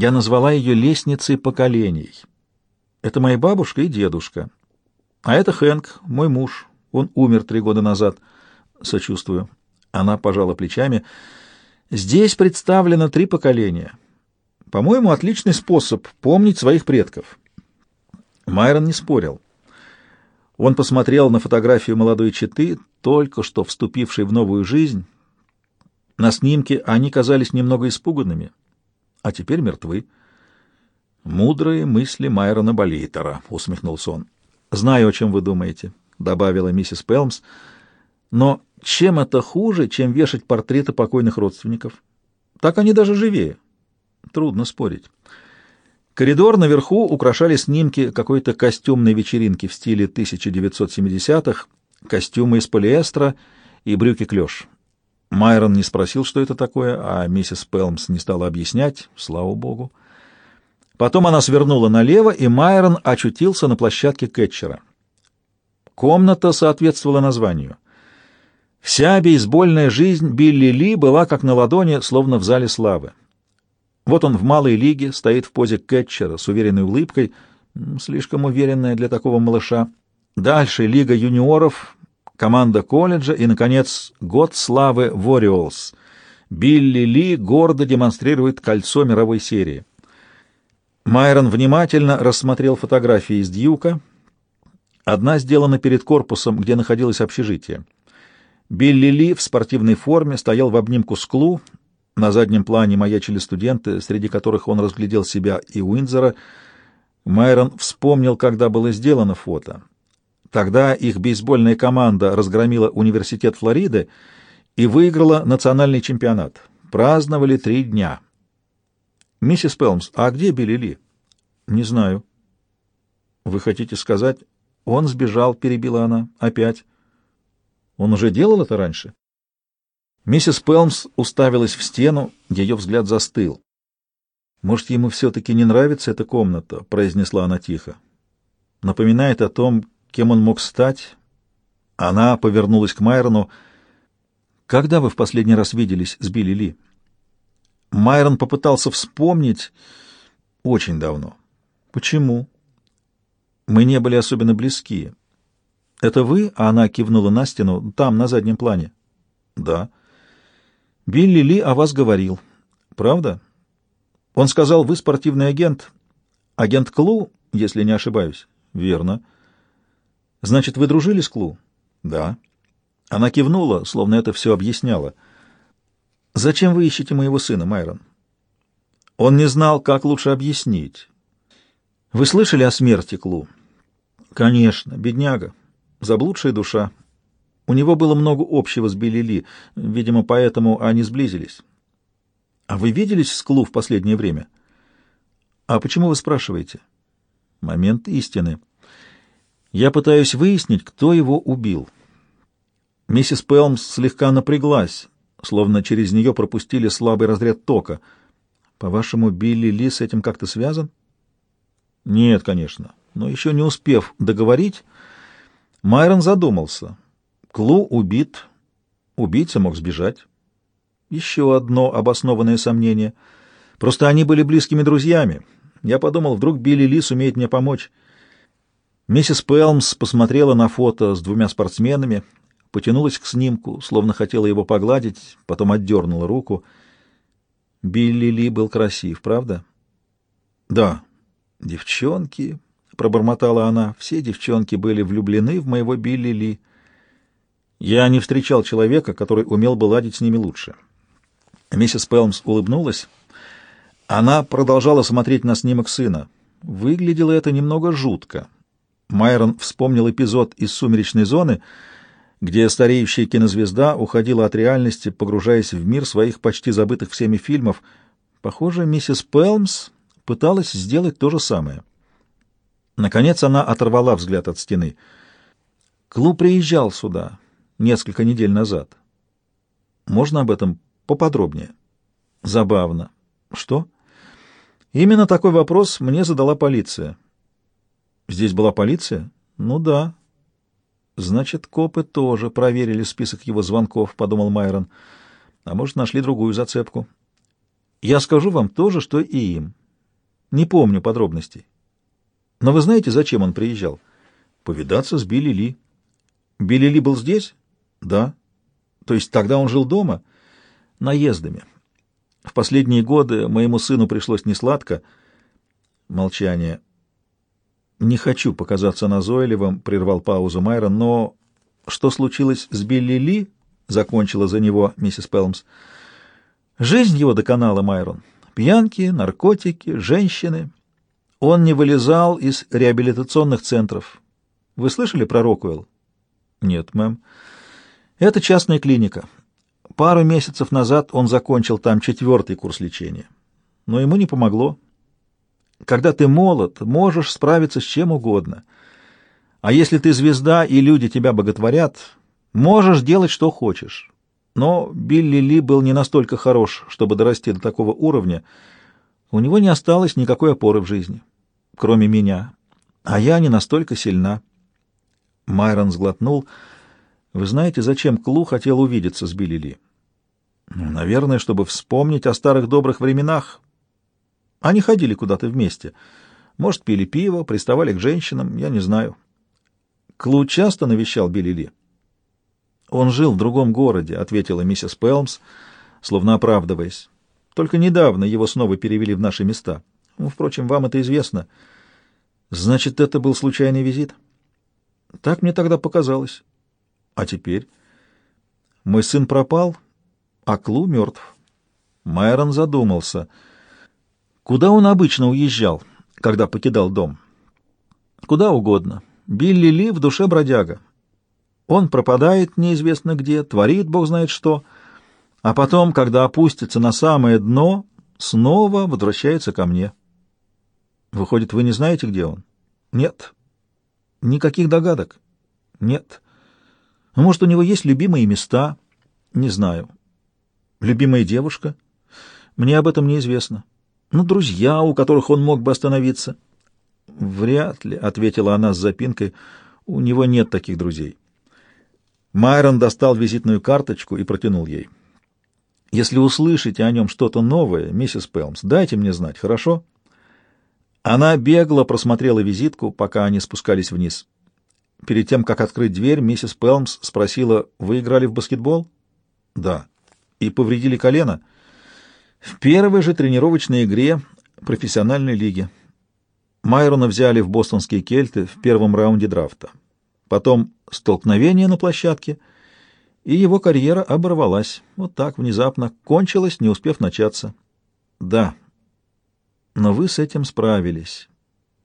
Я назвала ее лестницей поколений. Это моя бабушка и дедушка. А это Хэнк, мой муж. Он умер три года назад. Сочувствую. Она пожала плечами. Здесь представлено три поколения. По-моему, отличный способ помнить своих предков. Майрон не спорил. Он посмотрел на фотографию молодой четы, только что вступившей в новую жизнь. На снимке они казались немного испуганными, а теперь мертвы. «Мудрые мысли Майрона Болитера», — усмехнулся он. «Знаю, о чем вы думаете», — добавила миссис Пелмс. «Но чем это хуже, чем вешать портреты покойных родственников? Так они даже живее». Трудно спорить. Коридор наверху украшали снимки какой-то костюмной вечеринки в стиле 1970-х, костюмы из полиэстера и брюки-клеш. Майрон не спросил, что это такое, а миссис Пелмс не стала объяснять, слава богу. Потом она свернула налево, и Майрон очутился на площадке кетчера. Комната соответствовала названию. Вся бейсбольная жизнь Билли Ли была как на ладони, словно в зале славы. Вот он в малой лиге, стоит в позе кетчера с уверенной улыбкой, слишком уверенная для такого малыша. Дальше лига юниоров, команда колледжа и, наконец, год славы Warriors. Билли Ли гордо демонстрирует кольцо мировой серии. Майрон внимательно рассмотрел фотографии из Дьюка. Одна сделана перед корпусом, где находилось общежитие. Билли Ли в спортивной форме стоял в обнимку с Клу, на заднем плане маячили студенты, среди которых он разглядел себя и Уинзера. Майрон вспомнил, когда было сделано фото. Тогда их бейсбольная команда разгромила университет Флориды и выиграла национальный чемпионат. Праздновали три дня. «Миссис Пелмс, а где Билли Ли?» «Не знаю». «Вы хотите сказать...» «Он сбежал», — перебила она. «Опять». «Он уже делал это раньше?» Миссис Пелмс уставилась в стену, ее взгляд застыл. «Может, ему все-таки не нравится эта комната?» — произнесла она тихо. «Напоминает о том, кем он мог стать». Она повернулась к Майрону. «Когда вы в последний раз виделись с Билли Ли?» Майрон попытался вспомнить очень давно. «Почему?» «Мы не были особенно близки». «Это вы?» — она кивнула на стену. «Там, на заднем плане». «Да». Билли Ли о вас говорил. Правда? Он сказал, вы спортивный агент. Агент Клу, если не ошибаюсь. Верно. Значит, вы дружили с Клу? Да. Она кивнула, словно это все объясняла. Зачем вы ищете моего сына, Майрон? Он не знал, как лучше объяснить. Вы слышали о смерти Клу? Конечно, бедняга, заблудшая душа. У него было много общего с Билли Ли, видимо, поэтому они сблизились. А вы виделись с Клу в последнее время? А почему вы спрашиваете? Момент истины. Я пытаюсь выяснить, кто его убил. Миссис Пелмс слегка напряглась, словно через нее пропустили слабый разряд тока. По-вашему, Билли Ли с этим как-то связан? Нет, конечно. Но еще не успев договорить, Майрон задумался — Клу убит. Убийца мог сбежать. Еще одно обоснованное сомнение. Просто они были близкими друзьями. Я подумал, вдруг Билли Ли сумеет мне помочь. Миссис Пелмс посмотрела на фото с двумя спортсменами, потянулась к снимку, словно хотела его погладить, потом отдернула руку. Билли Ли был красив, правда? Да. Девчонки, пробормотала она, все девчонки были влюблены в моего Билли Ли. Я не встречал человека, который умел бы ладить с ними лучше. Миссис Пелмс улыбнулась. Она продолжала смотреть на снимок сына. Выглядело это немного жутко. Майрон вспомнил эпизод из «Сумеречной зоны», где стареющая кинозвезда уходила от реальности, погружаясь в мир своих почти забытых всеми фильмов. Похоже, миссис Пелмс пыталась сделать то же самое. Наконец она оторвала взгляд от стены. Клуб приезжал сюда несколько недель назад. Можно об этом поподробнее? Забавно. Что? Именно такой вопрос мне задала полиция. Здесь была полиция? Ну да. Значит, копы тоже проверили список его звонков, подумал Майрон. А может, нашли другую зацепку. Я скажу вам то же, что и им. Не помню подробностей. Но вы знаете, зачем он приезжал? Повидаться с Билли Ли. Билли Ли был здесь? Да. То есть тогда он жил дома? Наездами. В последние годы моему сыну пришлось несладко. Молчание. «Не хочу показаться назойливым», — прервал паузу Майрон, — «но что случилось с Билли Ли?» — закончила за него миссис Пелмс. «Жизнь его доконала, Майрон. Пьянки, наркотики, женщины. Он не вылезал из реабилитационных центров. Вы слышали про Рокуэлл?» «Нет, мэм. Это частная клиника. Пару месяцев назад он закончил там четвертый курс лечения. Но ему не помогло. Когда ты молод, можешь справиться с чем угодно. А если ты звезда, и люди тебя боготворят, можешь делать, что хочешь. Но Билли Ли был не настолько хорош, чтобы дорасти до такого уровня. У него не осталось никакой опоры в жизни, кроме меня. А я не настолько сильна. Майрон сглотнул. Вы знаете, зачем Клу хотел увидеться с Билли Ли? Наверное, чтобы вспомнить о старых добрых временах, они ходили куда-то вместе. Может, пили пиво, приставали к женщинам, я не знаю. Клу часто навещал Билли Ли. «Он жил в другом городе», — ответила миссис Пелмс, словно оправдываясь. «Только недавно его снова перевели в наши места. Ну, впрочем, вам это известно. Значит, это был случайный визит?» «Так мне тогда показалось. А теперь?» «Мой сын пропал, а Клу мертв». Майрон задумался — Куда он обычно уезжал, когда покидал дом? Куда угодно. Билли Ли в душе бродяга. Он пропадает неизвестно где, творит бог знает что, а потом, когда опустится на самое дно, снова возвращается ко мне. Выходит, вы не знаете, где он? Нет. Никаких догадок? Нет. Может, у него есть любимые места? Не знаю. Любимая девушка? Мне об этом неизвестно. Ну, друзья, у которых он мог бы остановиться. Вряд ли, ответила она с запинкой. У него нет таких друзей. Майрон достал визитную карточку и протянул ей. Если услышите о нем что-то новое, миссис Пелмс, дайте мне знать, хорошо? Она бегло просмотрела визитку, пока они спускались вниз. Перед тем, как открыть дверь, миссис Пелмс спросила, «Вы играли в баскетбол?» «Да». «И повредили колено?» В первой же тренировочной игре профессиональной лиги Майрона взяли в бостонские кельты в первом раунде драфта. Потом столкновение на площадке, и его карьера оборвалась. Вот так, внезапно, кончилась, не успев начаться. Да, но вы с этим справились.